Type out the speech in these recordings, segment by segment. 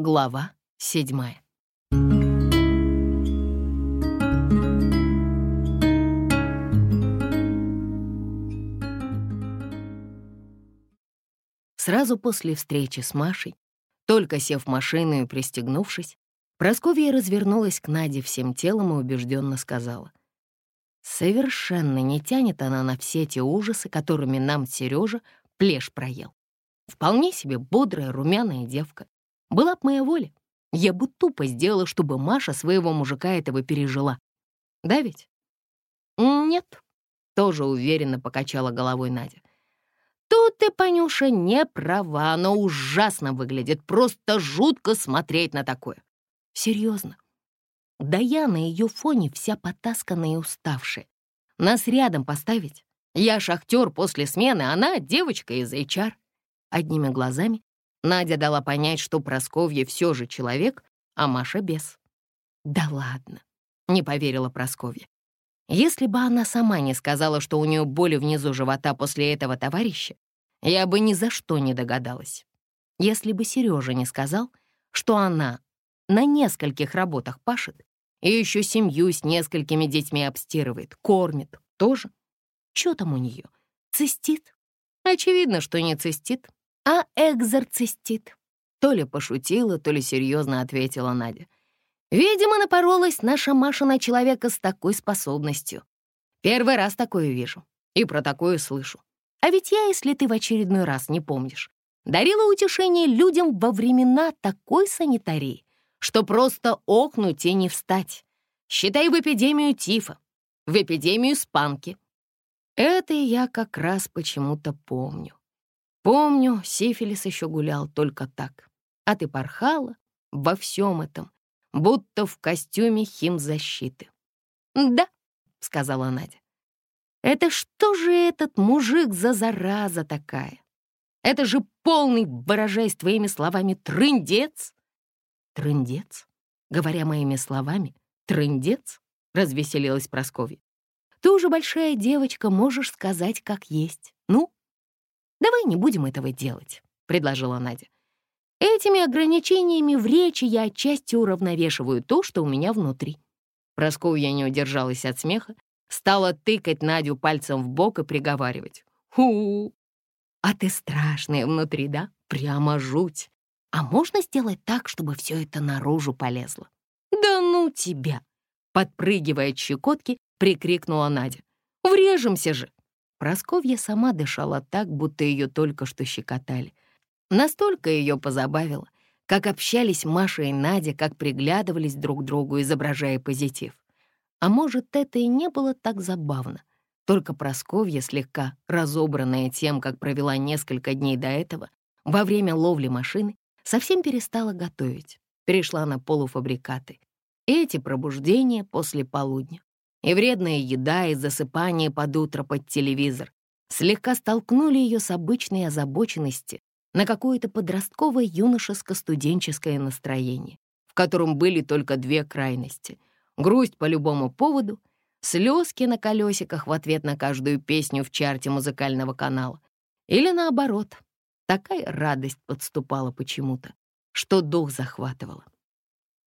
Глава седьмая. Сразу после встречи с Машей, только сев в машину и пристегнувшись, Просковья развернулась к Наде всем телом и убежденно сказала. «Совершенно не тянет она на все те ужасы, которыми нам Сережа плешь проел. Вполне себе бодрая, румяная девка. Была б моя воля, я бы тупо сделала, чтобы Маша своего мужика этого пережила. Да ведь? Нет, тоже уверенно покачала головой Надя. Тут ты, Панюша, не права, но ужасно выглядит, просто жутко смотреть на такое. Серьезно. Да я на ее фоне вся потасканная и уставшая. Нас рядом поставить? Я шахтер после смены, она девочка из HR. Одними глазами Надя дала понять, что Просковья все же человек, а Маша без. «Да ладно», — не поверила Просковья. «Если бы она сама не сказала, что у нее боли внизу живота после этого товарища, я бы ни за что не догадалась. Если бы Сережа не сказал, что она на нескольких работах пашет и еще семью с несколькими детьми обстирывает, кормит, тоже. Что там у нее? Цистит? Очевидно, что не цистит, а экзорцистит. То ли пошутила, то ли серьезно ответила Надя. Видимо, напоролась наша Маша на человека с такой способностью. Первый раз такое вижу и про такое слышу. А ведь я, если ты в очередной раз не помнишь, дарила утешение людям во времена такой санитарии, что просто охнуть и не встать. Считай в эпидемию тифа, в эпидемию спанки. Это я как раз почему-то помню. Помню, сифилис еще гулял только так. А ты порхала во всем этом, будто в костюме химзащиты. «Да», — сказала Надя. «Это что же этот мужик за зараза такая? Это же полный, выражаясь твоими словами, трындец!» «Трындец?» Говоря моими словами, трындец? Развеселилась Прасковья. «Ты уже большая девочка, можешь сказать, как есть. Ну, «Давай не будем этого делать», — предложила Надя. «Этими ограничениями в речи я отчасти уравновешиваю то, что у меня внутри». Просковья не удержалась от смеха, стала тыкать Надю пальцем в бок и приговаривать. «Ху! А ты страшная внутри, да? Прямо жуть! А можно сделать так, чтобы все это наружу полезло?» «Да ну тебя!» Подпрыгивая от щекотки, прикрикнула Надя. «Врежемся же!» Просковья сама дышала так, будто ее только что щекотали. Настолько ее позабавило, как общались Маша и Надя, как приглядывались друг к другу, изображая позитив. А может, это и не было так забавно. Только Просковья, слегка разобранная тем, как провела несколько дней до этого, во время ловли машины, совсем перестала готовить, перешла на полуфабрикаты. Эти пробуждения после полудня и вредная еда, и засыпание под утро под телевизор слегка столкнули ее с обычной озабоченности на какое-то подростковое юношеско-студенческое настроение, в котором были только две крайности — грусть по любому поводу, слезки на колесиках в ответ на каждую песню в чарте музыкального канала, или наоборот, такая радость подступала почему-то, что дух захватывала.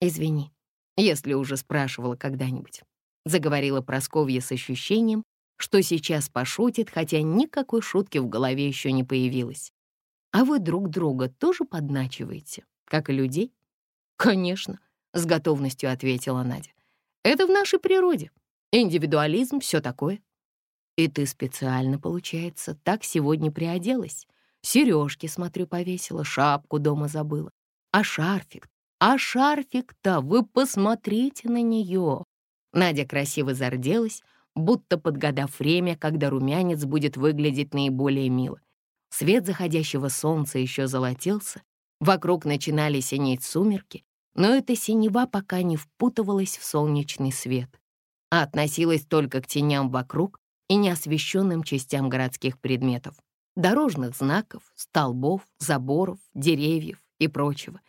«Извини, если уже спрашивала когда-нибудь» заговорила Просковья с ощущением, что сейчас пошутит, хотя никакой шутки в голове еще не появилось. «А вы друг друга тоже подначиваете, как и людей?» «Конечно», — с готовностью ответила Надя. «Это в нашей природе. Индивидуализм, все такое». «И ты специально, получается, так сегодня приоделась? Сережки, смотрю, повесила, шапку дома забыла. А шарфик? А шарфик-то, вы посмотрите на нее. Надя красиво зарделась, будто подгадав время, когда румянец будет выглядеть наиболее мило. Свет заходящего солнца еще золотился, вокруг начинали синеть сумерки, но эта синева пока не впутывалась в солнечный свет, а относилась только к теням вокруг и неосвещенным частям городских предметов, дорожных знаков, столбов, заборов, деревьев и прочего.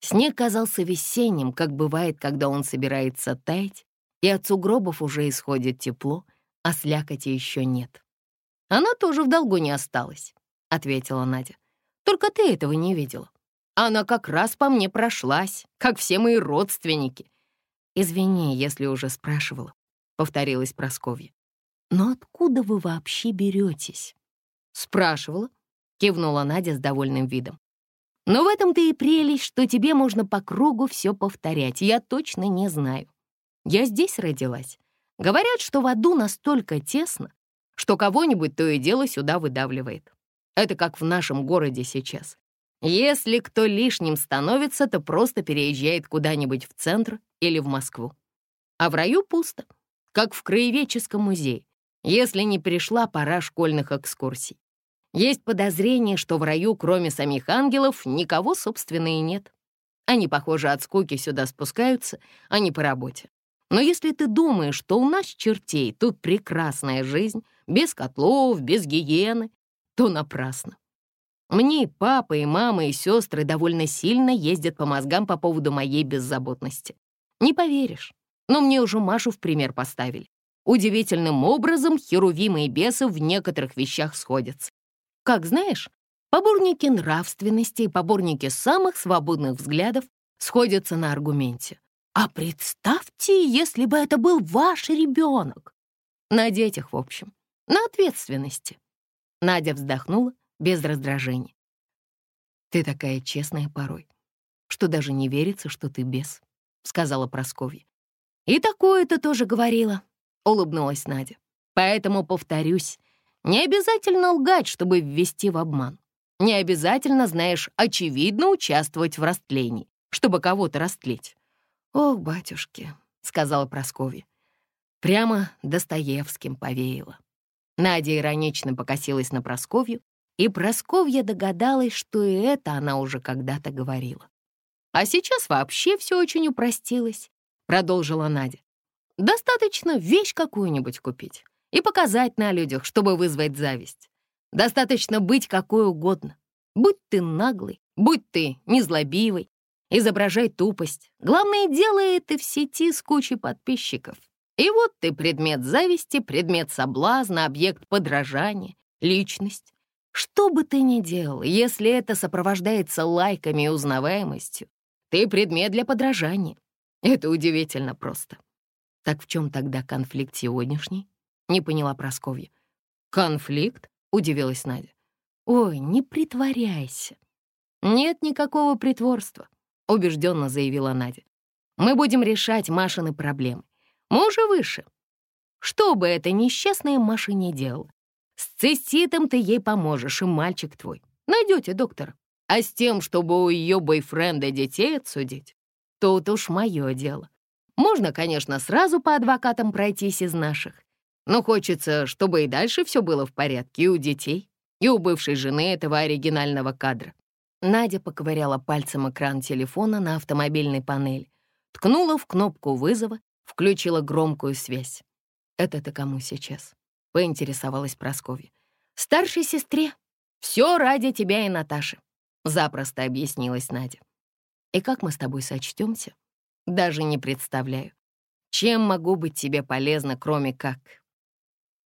Снег казался весенним, как бывает, когда он собирается таять, и от сугробов уже исходит тепло, а слякоти еще нет. «Она тоже в долгу не осталась», — ответила Надя. «Только ты этого не видела. Она как раз по мне прошлась, как все мои родственники. «Извини, если уже спрашивала», — повторилась Просковья. «Но откуда вы вообще беретесь?» «Спрашивала», — кивнула Надя с довольным видом. «Но в этом-то и прелесть, что тебе можно по кругу все повторять. Я точно не знаю. Я здесь родилась. Говорят, что в аду настолько тесно, что кого-нибудь то и дело сюда выдавливает. Это как в нашем городе сейчас. Если кто лишним становится, то просто переезжает куда-нибудь в центр или в Москву. А в раю пусто, как в краеведческом музее, если не пришла пора школьных экскурсий. Есть подозрение, что в раю, кроме самих ангелов, никого, собственно, и нет. Они, похоже, от скуки сюда спускаются, а не по работе. Но если ты думаешь, что у нас, чертей, тут прекрасная жизнь, без котлов, без гигиены, то напрасно. Мне и папа, и мама, и сестры довольно сильно ездят по мозгам по поводу моей беззаботности. Не поверишь, но мне уже Машу в пример поставили. Удивительным образом херувимы и бесы в некоторых вещах сходятся. Как знаешь, поборники нравственности и поборники самых свободных взглядов сходятся на аргументе. А представьте, если бы это был ваш ребенок. На детях, в общем, на ответственности. Надя вздохнула без раздражения. «Ты такая честная порой, что даже не верится, что ты бес», — сказала Прасковья. «И такое ты тоже говорила», — улыбнулась Надя. «Поэтому повторюсь, не обязательно лгать, чтобы ввести в обман. Не обязательно, знаешь, очевидно участвовать в растлении, чтобы кого-то растлить. «Ох, батюшки», — сказала Прасковья, прямо Достоевским повеяло. Надя иронично покосилась на Просковью, и Просковья догадалась, что и это она уже когда-то говорила. «А сейчас вообще все очень упростилось», — продолжила Надя. «Достаточно вещь какую-нибудь купить и показать на людях, чтобы вызвать зависть. Достаточно быть какой угодно. Будь ты наглый, будь ты незлобивый, изображай тупость. Главное, делай это в сети с кучей подписчиков. И вот ты предмет зависти, предмет соблазна, объект подражания, личность. Что бы ты ни делал, если это сопровождается лайками и узнаваемостью, ты предмет для подражания. Это удивительно просто. Так в чем тогда конфликт сегодняшний? Не поняла Просковья. Конфликт? Удивилась Надя. Ой, не притворяйся. Нет никакого притворства, убежденно заявила Надя. Мы будем решать Машины проблемы. Мы уже выше. Что бы это несчастная Маша не делала, с циститом ты ей поможешь, и мальчик твой. Найдете доктора. А с тем, чтобы у ее бойфренда детей отсудить, тут уж мое дело. Можно, конечно, сразу по адвокатам пройтись из наших, но хочется, чтобы и дальше все было в порядке и у детей, и у бывшей жены этого оригинального кадра. Надя поковыряла пальцем экран телефона на автомобильной панели, ткнула в кнопку вызова Включила громкую связь. «Это ты кому сейчас?» — поинтересовалась Прасковья. «Старшей сестре. Все ради тебя и Наташи», — запросто объяснилась Надя. «И как мы с тобой сочтемся? Даже не представляю. Чем могу быть тебе полезна, кроме как...»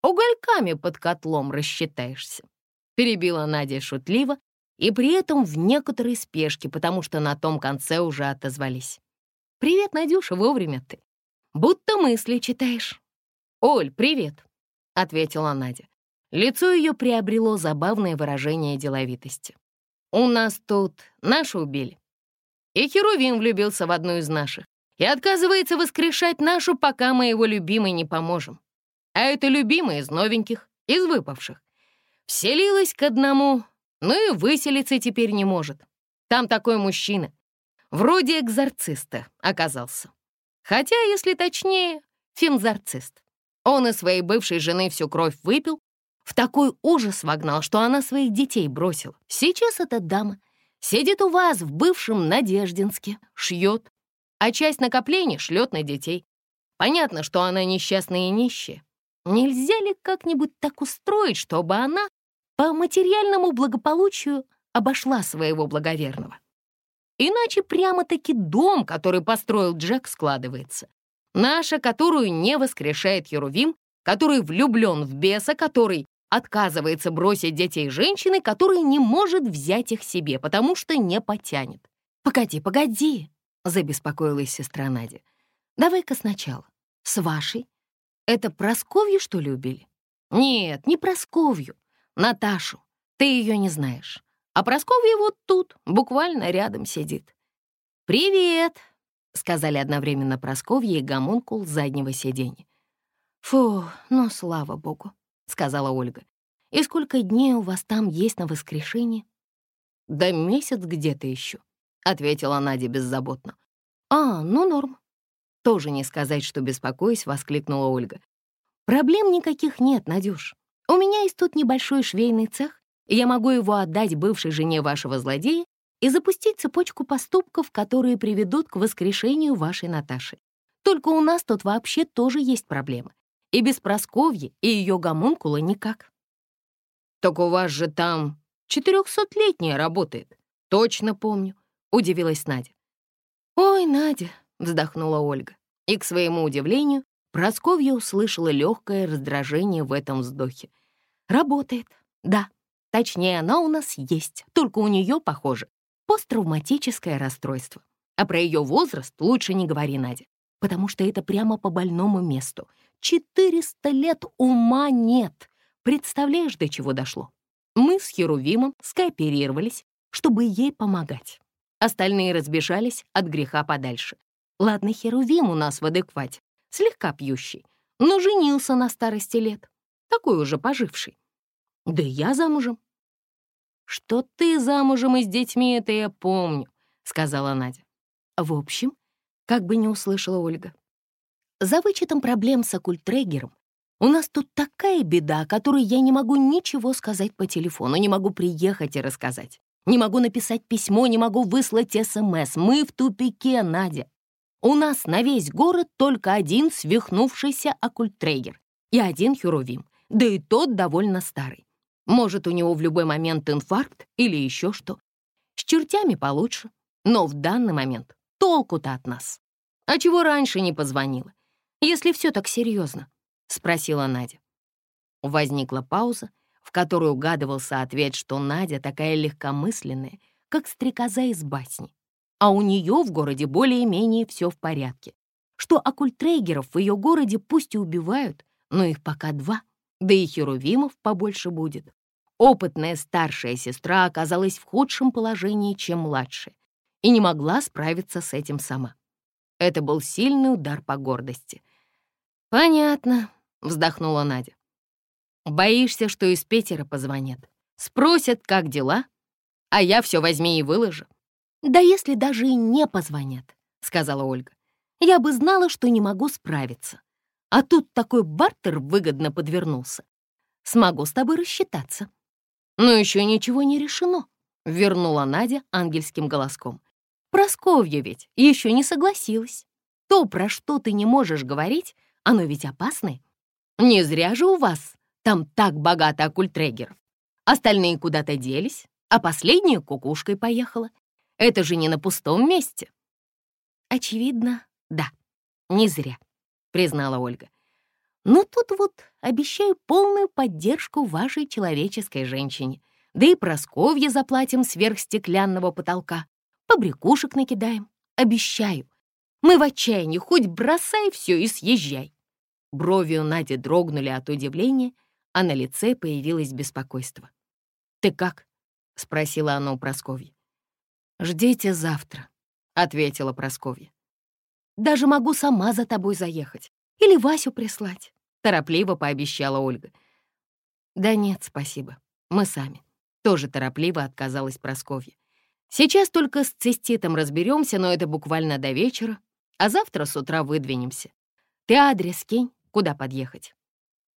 «Угольками под котлом рассчитаешься», — перебила Надя шутливо, и при этом в некоторой спешке, потому что на том конце уже отозвались. «Привет, Надюша, вовремя ты будто мысли читаешь». «Оль, привет», — ответила Надя. Лицо ее приобрело забавное выражение деловитости. «У нас тут наши убили. И Херувим влюбился в одну из наших и отказывается воскрешать нашу, пока мы его любимой не поможем. А это любимая из новеньких, из выпавших. Вселилась к одному, ну и выселиться теперь не может. Там такой мужчина, вроде экзорциста, оказался. Хотя, если точнее, фимзарцист. Он из своей бывшей жены всю кровь выпил, в такой ужас вогнал, что она своих детей бросила. Сейчас эта дама сидит у вас в бывшем Надеждинске, шьет, а часть накоплений шлет на детей. Понятно, что она несчастная и нищая. Нельзя ли как-нибудь так устроить, чтобы она по материальному благополучию обошла своего благоверного? Иначе прямо-таки дом, который построил Джек, складывается. Наша, которую не воскрешает Ерувим, который влюблен в беса, который отказывается бросить детей женщины, которая не может взять их себе, потому что не потянет. «Погоди, погоди», — забеспокоилась сестра Надя. «Давай-ка сначала. С вашей. Это Просковью, что ли, убили?» «Нет, не Просковью. Наташу. Ты ее не знаешь. А Просковья вот тут, буквально рядом сидит». «Привет», — сказали одновременно Просковья и гомункул заднего сиденья. «Фу, ну, слава богу», — сказала Ольга. «И сколько дней у вас там есть на воскрешение?» «Да месяц где-то еще», — ответила Надя беззаботно. «А, ну норм». Тоже не сказать, что беспокоюсь, воскликнула Ольга. «Проблем никаких нет, Надюш. У меня есть тут небольшой швейный цех, я могу его отдать бывшей жене вашего злодея и запустить цепочку поступков, которые приведут к воскрешению вашей Наташи. Только у нас тут вообще тоже есть проблемы. И без Просковьи и ее гомункула никак. «Так у вас же там четырехсотлетняя работает. Точно помню», — удивилась Надя. «Ой, Надя», — вздохнула Ольга. И, к своему удивлению, Просковья услышала легкое раздражение в этом вздохе. «Работает, да. Точнее, она у нас есть, только у нее, похоже, посттравматическое расстройство. А про ее возраст лучше не говори, Надя, потому что это прямо по больному месту. 400 лет ума нет. Представляешь, до чего дошло? Мы с Херувимом скооперировались, чтобы ей помогать. Остальные разбежались от греха подальше. Ладно, Херувим у нас в адеквате, слегка пьющий, но женился на старости лет, такой уже поживший. Да я замужем. «Что ты замужем и с детьми, это я помню», — сказала Надя. В общем, как бы не услышала Ольга. За вычетом проблем с оккультрегером у нас тут такая беда, о которой я не могу ничего сказать по телефону, не могу приехать и рассказать. Не могу написать письмо, не могу выслать СМС. Мы в тупике, Надя. У нас на весь город только один свихнувшийся оккультрегер и один херувим, да и тот довольно старый. Может, у него в любой момент инфаркт или еще что. С чертями получше, но в данный момент толку-то от нас. А чего раньше не позвонила, если все так серьезно? Спросила Надя. Возникла пауза, в которой угадывался ответ, что Надя такая легкомысленная, как стрекоза из басни, а у нее в городе более-менее все в порядке, что оккультрейгеров в ее городе пусть и убивают, но их пока два, да и херувимов побольше будет. Опытная старшая сестра оказалась в худшем положении, чем младшая, и не могла справиться с этим сама. Это был сильный удар по гордости. «Понятно», — вздохнула Надя. «Боишься, что из Питера позвонят? Спросят, как дела? А я все возьми и выложу». «Да если даже и не позвонят», — сказала Ольга. «Я бы знала, что не могу справиться. А тут такой бартер выгодно подвернулся. Смогу с тобой рассчитаться». «Но еще ничего не решено», — вернула Надя ангельским голоском. «Просковья ведь еще не согласилась. То, про что ты не можешь говорить, оно ведь опасное. Не зря же у вас там так богато оккультрегеров. Остальные куда-то делись, а последняя кукушкой поехала. Это же не на пустом месте». «Очевидно, да, не зря», — признала Ольга. Но тут вот обещаю полную поддержку вашей человеческой женщине. Да и Просковье заплатим сверх стеклянного потолка. Побрякушек накидаем. Обещаю. Мы в отчаянии, хоть бросай все и съезжай. Брови у Нади дрогнули от удивления, а на лице появилось беспокойство. «Ты как?» — спросила она у Просковьи. «Ждите завтра», — ответила Просковья. «Даже могу сама за тобой заехать или Васю прислать торопливо пообещала Ольга. «Да нет, спасибо, мы сами». Тоже торопливо отказалась Просковья. «Сейчас только с циститом разберемся, но это буквально до вечера, а завтра с утра выдвинемся. Ты адрес кинь, куда подъехать».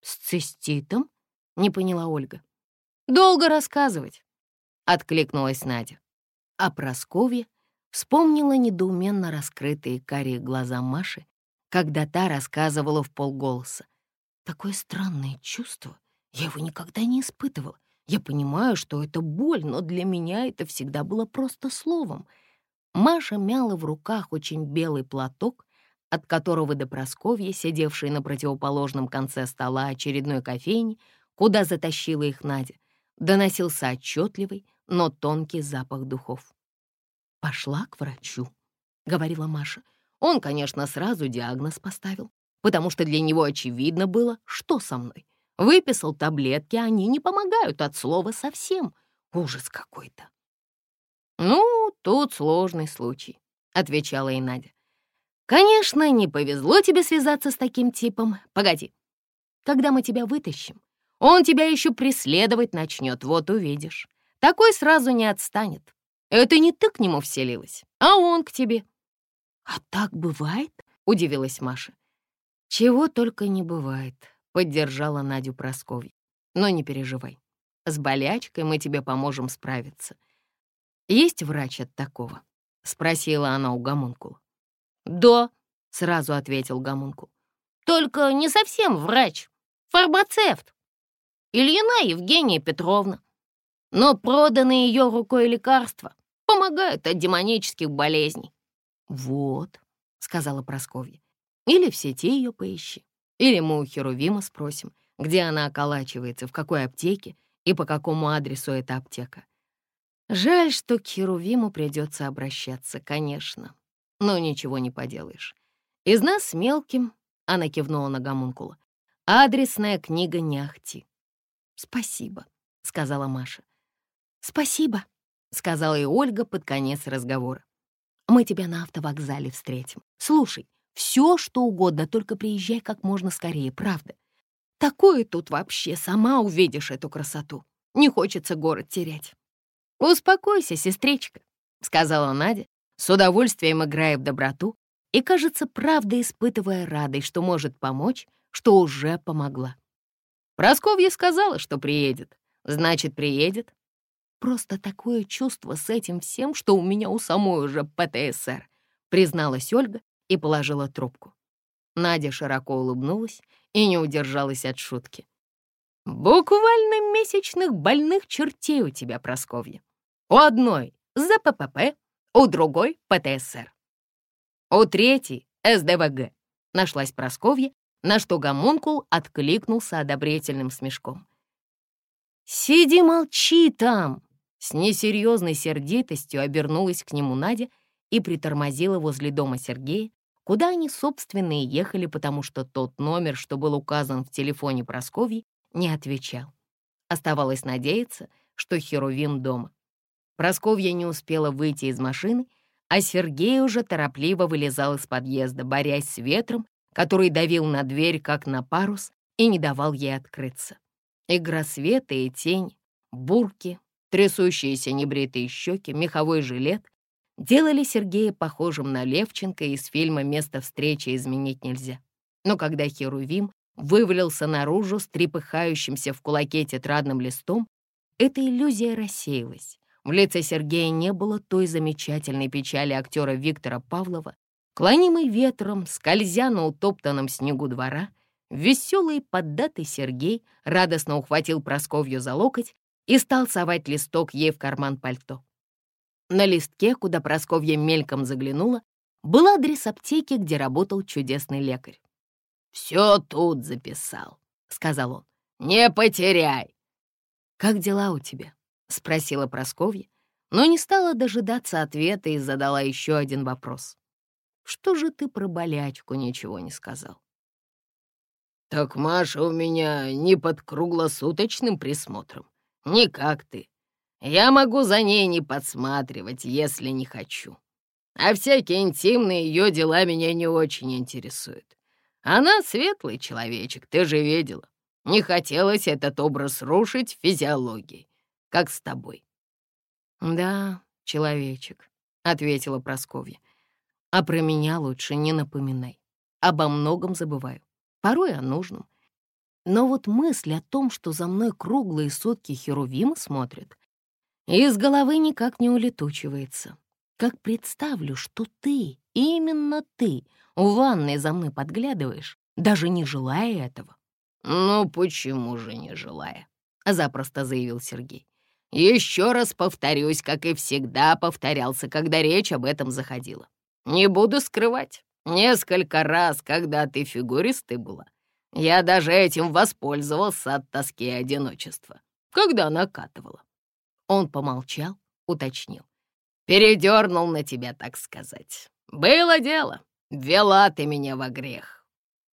«С циститом?» — не поняла Ольга. «Долго рассказывать», — откликнулась Надя. А Просковья вспомнила недоуменно раскрытые карие глаза Маши, когда та рассказывала в полголоса. Такое странное чувство. Я его никогда не испытывала. Я понимаю, что это боль, но для меня это всегда было просто словом. Маша мяла в руках очень белый платок, от которого до Просковья, сидевшей на противоположном конце стола очередной кофейни, куда затащила их Надя, доносился отчетливый, но тонкий запах духов. «Пошла к врачу», — говорила Маша. Он, конечно, сразу диагноз поставил, потому что для него очевидно было, что со мной. Выписал таблетки, они не помогают от слова совсем. Ужас какой-то. «Ну, тут сложный случай», — отвечала и Надя. «Конечно, не повезло тебе связаться с таким типом. Погоди, когда мы тебя вытащим, он тебя еще преследовать начнет, вот увидишь. Такой сразу не отстанет. Это не ты к нему вселилась, а он к тебе». «А так бывает?» — удивилась Маша. «Чего только не бывает», — поддержала Надю Просковья. «Но не переживай. С болячкой мы тебе поможем справиться. Есть врач от такого?» — спросила она у гомункула. «Да», — сразу ответил гомункул. «Только не совсем врач, фармацевт. Ильина Евгения Петровна. Но проданные ее рукой лекарства помогают от демонических болезней». «Вот», — сказала Просковья. «Или в сети ее поищи, или мы у Херувима спросим, где она околачивается, в какой аптеке и по какому адресу эта аптека. Жаль, что к Херувиму придется обращаться, конечно, но ничего не поделаешь. Из нас с мелким, она кивнула на гомункула, адресная книга не ахти. «Спасибо», — сказала Маша. «Спасибо», — сказала и Ольга под конец разговора. «Мы тебя на автовокзале встретим. Слушай, все, что угодно, только приезжай как можно скорее, правда. Такое тут вообще, сама увидишь эту красоту. Не хочется город терять». «Успокойся, сестричка», — сказала Надя, с удовольствием играя в доброту и, кажется, правда испытывая радость, что может помочь, что уже помогла. Просковья сказала, что приедет. Значит, приедет. Просто такое чувство с этим всем, что у меня у самой уже ПТСР, призналась Ольга и положила трубку. Надя широко улыбнулась и не удержалась от шутки. «Буквально месячных больных чертей у тебя, Просковья. У одной ЗППП, у другой ПТСР. У третьей СДВГ. Нашлась Просковья, на что гомункул откликнулся одобрительным смешком. «Сиди, молчи там!» С несерьезной сердитостью обернулась к нему Надя и притормозила возле дома Сергея, куда они, собственно, и ехали, потому что тот номер, что был указан в телефоне Просковьи, не отвечал. Оставалось надеяться, что Херувим дома. Просковья не успела выйти из машины, а Сергей уже торопливо вылезал из подъезда, борясь с ветром, который давил на дверь, как на парус, и не давал ей открыться. Игра света и тень, бурки, трясущиеся небритые щеки, меховой жилет делали Сергея похожим на Левченко из фильма «Место встречи изменить нельзя». Но когда Херувим вывалился наружу с трепыхающимся в кулаке тетрадным листом, эта иллюзия рассеялась. В лице Сергея не было той замечательной печали актера Виктора Павлова, клонимый ветром, скользя на утоптанном снегу двора, веселый поддатый Сергей радостно ухватил Просковью за локоть и стал совать листок ей в карман пальто. На листке, куда Просковья мельком заглянула, был адрес аптеки, где работал чудесный лекарь. «Все тут записал», — сказал он. «Не потеряй». «Как дела у тебя?» — спросила Просковья, но не стала дожидаться ответа и задала еще один вопрос. «Что же ты про болячку ничего не сказал?» «Так Маша у меня не под круглосуточным присмотром, не как ты. Я могу за ней не подсматривать, если не хочу. А всякие интимные ее дела меня не очень интересуют. Она светлый человечек, ты же видела. Не хотелось этот образ рушить физиологией как с тобой». «Да, человечек», — ответила Просковья. «А про меня лучше не напоминай. Обо многом забываю, порой о нужном. Но вот мысль о том, что за мной круглые сутки Херувима смотрят, из головы никак не улетучивается. Как представлю, что ты, именно ты, в ванной за мной подглядываешь, даже не желая этого». «Ну почему же не желая?» — запросто заявил Сергей. Еще раз повторюсь, как и всегда повторялся, когда речь об этом заходила. Не буду скрывать, несколько раз, когда ты фигуристой была, Я даже этим воспользовался от тоски и одиночества, когда накатывала. Он помолчал, уточнил. Передернул на тебя, так сказать. Было дело. Вела ты меня во грех.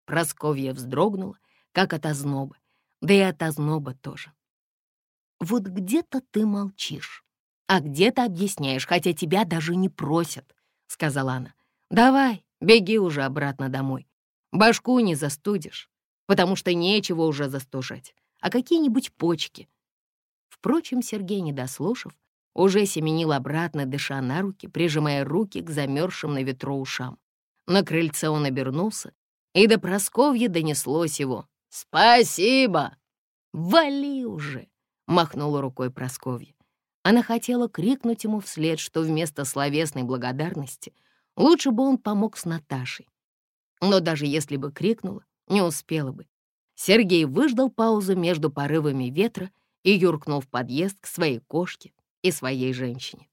Просковья вздрогнула, как от озноба, да и от озноба тоже. Вот где-то ты молчишь, а где-то объясняешь, хотя тебя даже не просят, — сказала она. Давай, беги уже обратно домой. Башку не застудишь, потому что нечего уже застужать, а какие-нибудь почки. Впрочем, Сергей, не дослушав, уже семенил обратно, дыша на руки, прижимая руки к замерзшим на ветру ушам. На крыльце он обернулся, и до Просковья донеслось его. «Спасибо!» «Вали уже!» — махнула рукой Просковья. Она хотела крикнуть ему вслед, что вместо словесной благодарности лучше бы он помог с Наташей. Но даже если бы крикнула, не успела бы. Сергей выждал паузу между порывами ветра и юркнул в подъезд к своей кошке и своей женщине.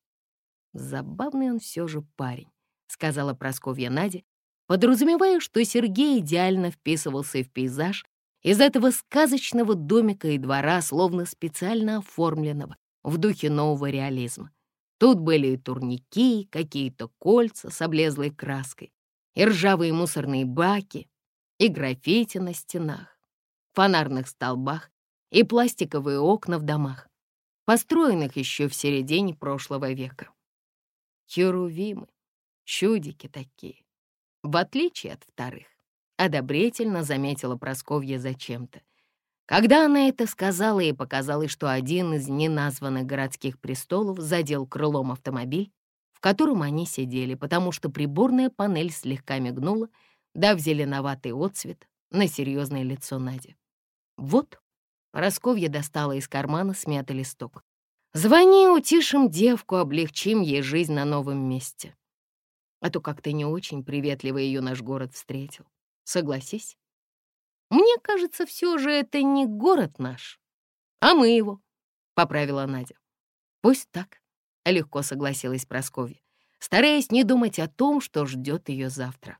Забавный он все же парень сказала Просковья Наде, подразумевая, что Сергей идеально вписывался в пейзаж из этого сказочного домика и двора, словно специально оформленного в духе нового реализма. Тут были и турники, какие-то кольца с облезлой краской, и ржавые мусорные баки, и граффити на стенах, фонарных столбах и пластиковые окна в домах, построенных еще в середине прошлого века. Херувимы, Чудики такие. В отличие от вторых, одобрительно заметила Просковья зачем-то. Когда она это сказала, ей показалось, что один из неназванных городских престолов задел крылом автомобиль, в котором они сидели, потому что приборная панель слегка мигнула, дав зеленоватый отцвет на серьезное лицо Нади. «Вот», — Просковья достала из кармана смятый листок. «Звони, утишим девку, облегчим ей жизнь на новом месте а то как-то не очень приветливо ее наш город встретил. Согласись? Мне кажется, все же это не город наш, а мы его, — поправила Надя. Пусть так, — легко согласилась Прасковья, стараясь не думать о том, что ждет ее завтра.